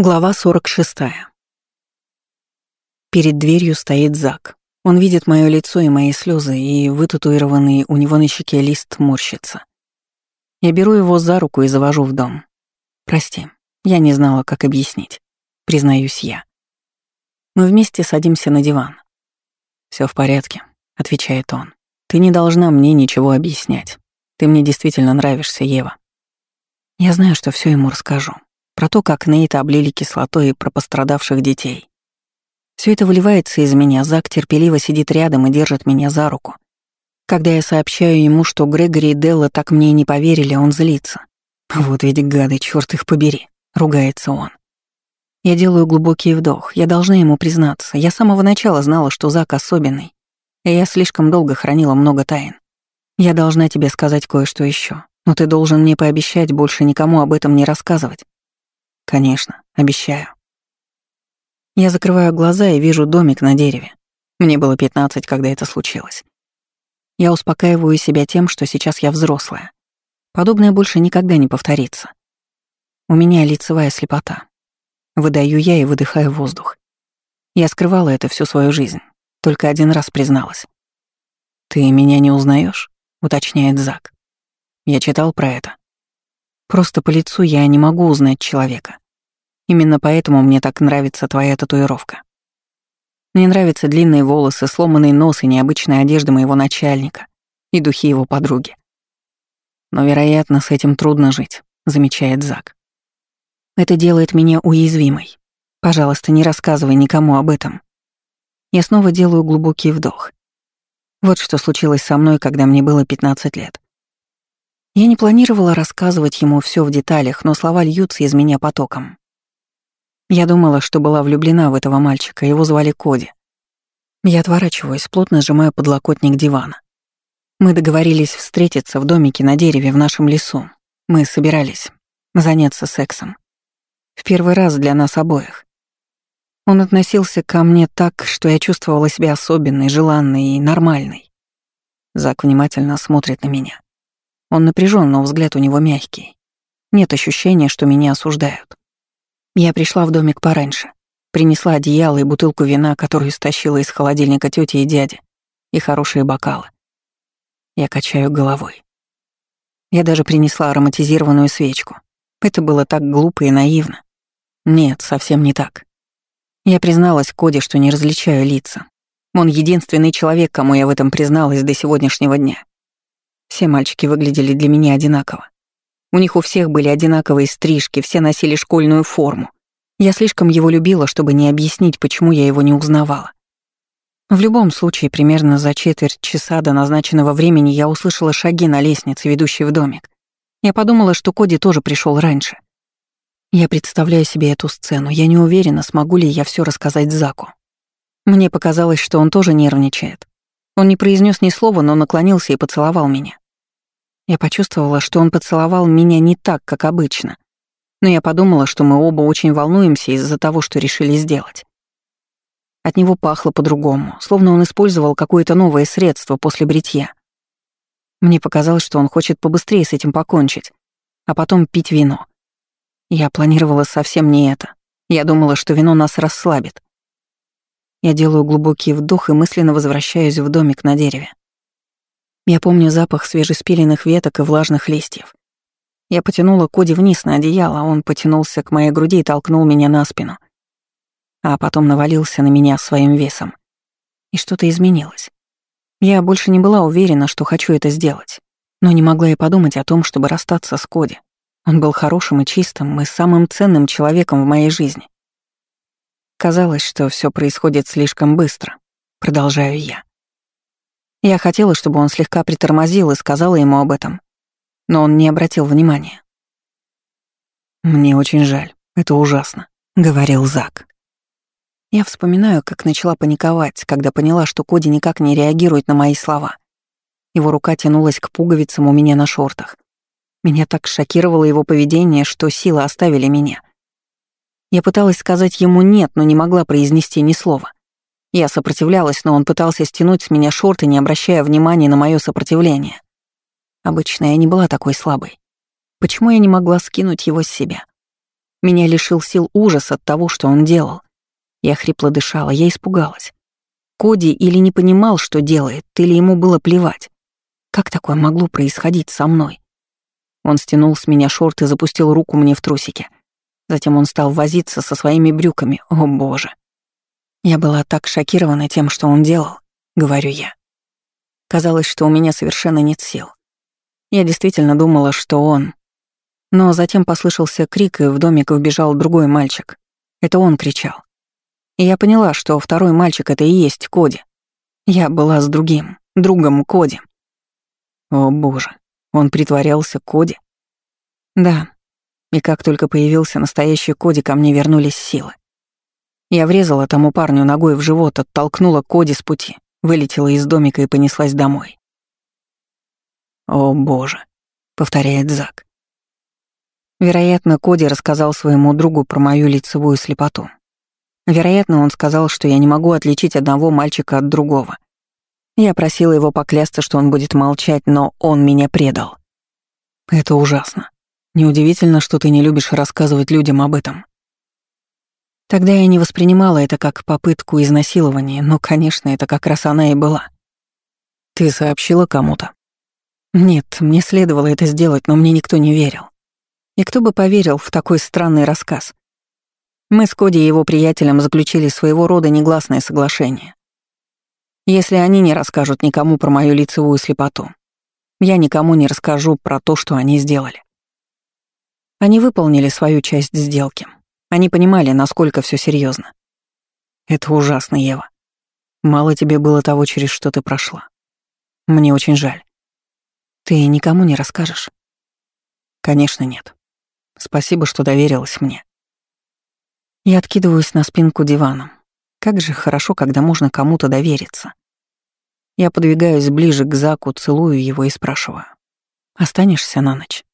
Глава 46. Перед дверью стоит Зак. Он видит мое лицо и мои слезы, и вытатуированный у него на щеке лист морщится. Я беру его за руку и завожу в дом. Прости, я не знала, как объяснить. Признаюсь я. Мы вместе садимся на диван. Все в порядке», — отвечает он. «Ты не должна мне ничего объяснять. Ты мне действительно нравишься, Ева». Я знаю, что все ему расскажу. Про то, как Нейта облили кислотой и про пострадавших детей. Все это выливается из меня, Зак терпеливо сидит рядом и держит меня за руку. Когда я сообщаю ему, что Грегори и Делла так мне и не поверили, он злится. «Вот ведь гады, черт их побери», — ругается он. Я делаю глубокий вдох, я должна ему признаться. Я с самого начала знала, что Зак особенный, и я слишком долго хранила много тайн. Я должна тебе сказать кое-что еще, но ты должен мне пообещать больше никому об этом не рассказывать. Конечно, обещаю. Я закрываю глаза и вижу домик на дереве. Мне было 15, когда это случилось. Я успокаиваю себя тем, что сейчас я взрослая. Подобное больше никогда не повторится. У меня лицевая слепота. Выдаю я и выдыхаю воздух. Я скрывала это всю свою жизнь, только один раз призналась. «Ты меня не узнаешь? уточняет Зак. Я читал про это. Просто по лицу я не могу узнать человека. Именно поэтому мне так нравится твоя татуировка. Мне нравятся длинные волосы, сломанный нос и необычная одежда моего начальника и духи его подруги. Но, вероятно, с этим трудно жить, замечает Зак. Это делает меня уязвимой. Пожалуйста, не рассказывай никому об этом. Я снова делаю глубокий вдох. Вот что случилось со мной, когда мне было 15 лет. Я не планировала рассказывать ему все в деталях, но слова льются из меня потоком. Я думала, что была влюблена в этого мальчика, его звали Коди. Я отворачиваюсь, плотно сжимаю подлокотник дивана. Мы договорились встретиться в домике на дереве в нашем лесу. Мы собирались заняться сексом. В первый раз для нас обоих. Он относился ко мне так, что я чувствовала себя особенной, желанной и нормальной. Зак внимательно смотрит на меня. Он напряжен, но взгляд у него мягкий. Нет ощущения, что меня осуждают. Я пришла в домик пораньше. Принесла одеяло и бутылку вина, которую стащила из холодильника тети и дяди, и хорошие бокалы. Я качаю головой. Я даже принесла ароматизированную свечку. Это было так глупо и наивно. Нет, совсем не так. Я призналась Коде, что не различаю лица. Он единственный человек, кому я в этом призналась до сегодняшнего дня. Все мальчики выглядели для меня одинаково. У них у всех были одинаковые стрижки, все носили школьную форму. Я слишком его любила, чтобы не объяснить, почему я его не узнавала. В любом случае, примерно за четверть часа до назначенного времени я услышала шаги на лестнице, ведущей в домик. Я подумала, что Коди тоже пришел раньше. Я представляю себе эту сцену. Я не уверена, смогу ли я все рассказать Заку. Мне показалось, что он тоже нервничает. Он не произнес ни слова, но наклонился и поцеловал меня. Я почувствовала, что он поцеловал меня не так, как обычно. Но я подумала, что мы оба очень волнуемся из-за того, что решили сделать. От него пахло по-другому, словно он использовал какое-то новое средство после бритья. Мне показалось, что он хочет побыстрее с этим покончить, а потом пить вино. Я планировала совсем не это. Я думала, что вино нас расслабит. Я делаю глубокий вдох и мысленно возвращаюсь в домик на дереве. Я помню запах свежеспиленных веток и влажных листьев. Я потянула Коди вниз на одеяло, а он потянулся к моей груди и толкнул меня на спину. А потом навалился на меня своим весом. И что-то изменилось. Я больше не была уверена, что хочу это сделать, но не могла и подумать о том, чтобы расстаться с Коди. Он был хорошим и чистым, и самым ценным человеком в моей жизни. Казалось, что все происходит слишком быстро. Продолжаю я. Я хотела, чтобы он слегка притормозил и сказала ему об этом, но он не обратил внимания. «Мне очень жаль, это ужасно», — говорил Зак. Я вспоминаю, как начала паниковать, когда поняла, что Коди никак не реагирует на мои слова. Его рука тянулась к пуговицам у меня на шортах. Меня так шокировало его поведение, что силы оставили меня. Я пыталась сказать ему «нет», но не могла произнести ни слова. Я сопротивлялась, но он пытался стянуть с меня шорты, не обращая внимания на мое сопротивление. Обычно я не была такой слабой. Почему я не могла скинуть его с себя? Меня лишил сил ужас от того, что он делал. Я хрипло дышала, я испугалась. Коди или не понимал, что делает, или ему было плевать. Как такое могло происходить со мной? Он стянул с меня шорты и запустил руку мне в трусики. Затем он стал возиться со своими брюками. О, боже. Я была так шокирована тем, что он делал, говорю я. Казалось, что у меня совершенно нет сил. Я действительно думала, что он... Но затем послышался крик, и в домик вбежал другой мальчик. Это он кричал. И я поняла, что второй мальчик — это и есть Коди. Я была с другим, другом Коди. О боже, он притворялся Коди? Да. И как только появился настоящий Коди, ко мне вернулись силы. Я врезала тому парню ногой в живот, оттолкнула Коди с пути, вылетела из домика и понеслась домой. «О, боже», — повторяет Зак. Вероятно, Коди рассказал своему другу про мою лицевую слепоту. Вероятно, он сказал, что я не могу отличить одного мальчика от другого. Я просила его поклясться, что он будет молчать, но он меня предал. Это ужасно. Неудивительно, что ты не любишь рассказывать людям об этом. Тогда я не воспринимала это как попытку изнасилования, но, конечно, это как раз она и была. Ты сообщила кому-то? Нет, мне следовало это сделать, но мне никто не верил. И кто бы поверил в такой странный рассказ? Мы с Коди и его приятелем заключили своего рода негласное соглашение. Если они не расскажут никому про мою лицевую слепоту, я никому не расскажу про то, что они сделали. Они выполнили свою часть сделки. Они понимали, насколько все серьезно. Это ужасно, Ева. Мало тебе было того, через что ты прошла. Мне очень жаль. Ты никому не расскажешь? Конечно, нет. Спасибо, что доверилась мне. Я откидываюсь на спинку дивана. Как же хорошо, когда можно кому-то довериться. Я подвигаюсь ближе к Заку, целую его и спрашиваю. «Останешься на ночь?»